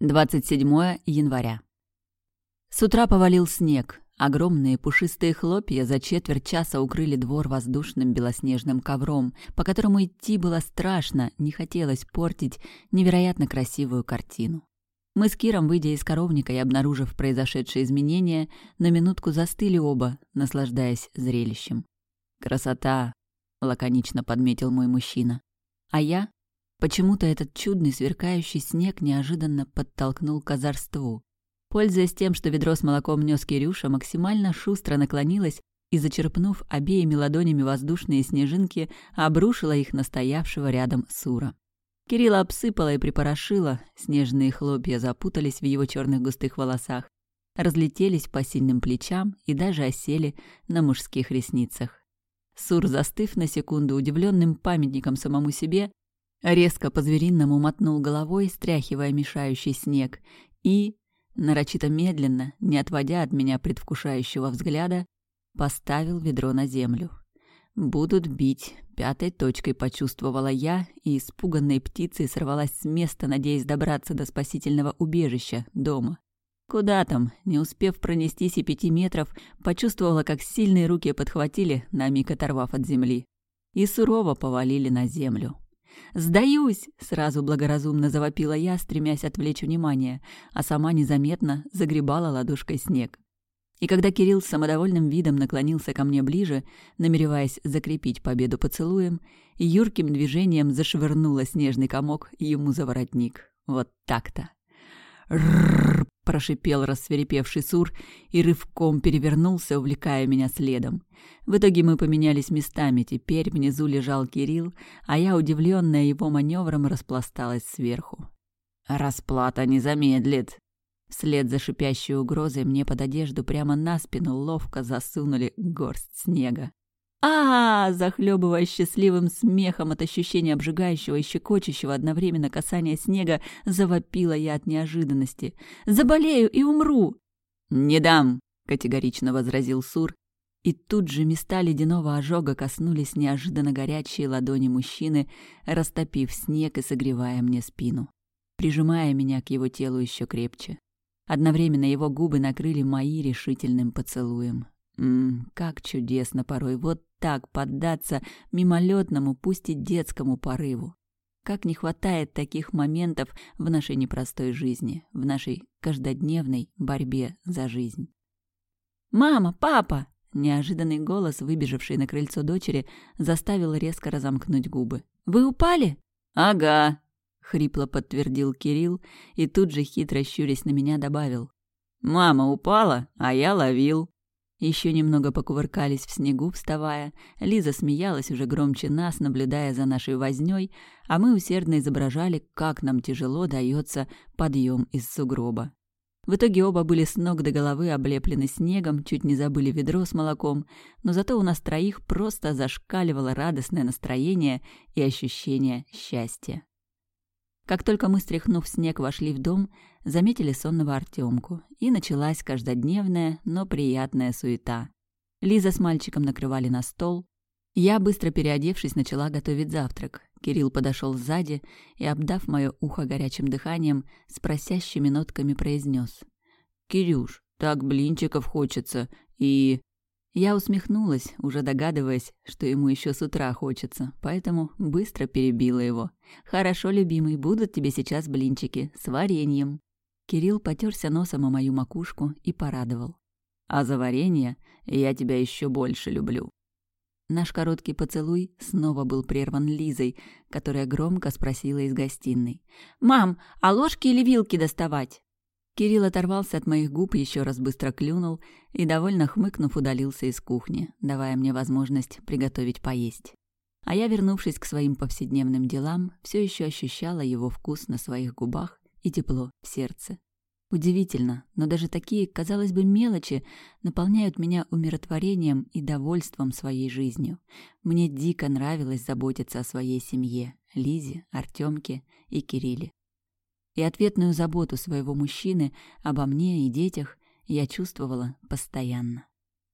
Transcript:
27 января. С утра повалил снег. Огромные пушистые хлопья за четверть часа укрыли двор воздушным белоснежным ковром, по которому идти было страшно, не хотелось портить невероятно красивую картину. Мы с Киром, выйдя из коровника и обнаружив произошедшие изменения, на минутку застыли оба, наслаждаясь зрелищем. «Красота!» — лаконично подметил мой мужчина. А я Почему-то этот чудный сверкающий снег неожиданно подтолкнул к озорству. Пользуясь тем, что ведро с молоком нес Кирюша, максимально шустро наклонилась и, зачерпнув обеими ладонями воздушные снежинки, обрушила их на стоявшего рядом Сура. Кирилла обсыпала и припорошила, снежные хлопья запутались в его черных густых волосах, разлетелись по сильным плечам и даже осели на мужских ресницах. Сур, застыв на секунду удивленным памятником самому себе, Резко по-звериному мотнул головой, стряхивая мешающий снег, и, нарочито медленно, не отводя от меня предвкушающего взгляда, поставил ведро на землю. «Будут бить», — пятой точкой почувствовала я, и испуганной птицей сорвалась с места, надеясь добраться до спасительного убежища, дома. Куда там, не успев пронестись и пяти метров, почувствовала, как сильные руки подхватили, на миг оторвав от земли, и сурово повалили на землю. «Сдаюсь!» — сразу благоразумно завопила я, стремясь отвлечь внимание, а сама незаметно загребала ладошкой снег. И когда Кирилл с самодовольным видом наклонился ко мне ближе, намереваясь закрепить победу поцелуем, юрким движением зашвырнула снежный комок ему за воротник. Вот так-то. «Ррррр!» – прошипел рассверепевший Сур и рывком перевернулся, увлекая меня следом. В итоге мы поменялись местами. Теперь внизу лежал Кирилл, а я, удивленная его маневром, распласталась сверху. «Расплата не замедлит!» Вслед за шипящей угрозой мне под одежду прямо на спину ловко засунули горсть снега а, захлебываясь счастливым смехом от ощущения обжигающего и щекочущего одновременно касания снега, завопила я от неожиданности. «Заболею и умру!» «Не дам!» — категорично возразил Сур. И тут же места ледяного ожога коснулись неожиданно горячие ладони мужчины, растопив снег и согревая мне спину, прижимая меня к его телу еще крепче. Одновременно его губы накрыли мои решительным поцелуем. Ммм, как чудесно порой вот так поддаться мимолетному, пусть и детскому порыву. Как не хватает таких моментов в нашей непростой жизни, в нашей каждодневной борьбе за жизнь. «Мама! Папа!» Неожиданный голос, выбежавший на крыльцо дочери, заставил резко разомкнуть губы. «Вы упали?» «Ага», — хрипло подтвердил Кирилл и тут же, хитро щурясь на меня, добавил. «Мама упала, а я ловил». Еще немного покувыркались в снегу, вставая. Лиза смеялась уже громче нас, наблюдая за нашей вознёй, а мы усердно изображали, как нам тяжело дается подъем из сугроба. В итоге оба были с ног до головы облеплены снегом, чуть не забыли ведро с молоком, но зато у нас троих просто зашкаливало радостное настроение и ощущение счастья. Как только мы, стряхнув снег, вошли в дом, заметили сонного Артемку, и началась каждодневная, но приятная суета. Лиза с мальчиком накрывали на стол. Я, быстро переодевшись, начала готовить завтрак. Кирилл подошел сзади и, обдав мое ухо горячим дыханием, с просящими нотками произнес: «Кирюш, так блинчиков хочется, и...» Я усмехнулась, уже догадываясь, что ему еще с утра хочется, поэтому быстро перебила его. «Хорошо, любимый, будут тебе сейчас блинчики с вареньем». Кирилл потерся носом о мою макушку и порадовал. «А за варенье я тебя еще больше люблю». Наш короткий поцелуй снова был прерван Лизой, которая громко спросила из гостиной. «Мам, а ложки или вилки доставать?» Кирилл оторвался от моих губ, еще раз быстро клюнул и, довольно хмыкнув, удалился из кухни, давая мне возможность приготовить поесть. А я, вернувшись к своим повседневным делам, все еще ощущала его вкус на своих губах и тепло в сердце. Удивительно, но даже такие, казалось бы, мелочи наполняют меня умиротворением и довольством своей жизнью. Мне дико нравилось заботиться о своей семье, Лизе, Артемке и Кирилле и ответную заботу своего мужчины обо мне и детях я чувствовала постоянно.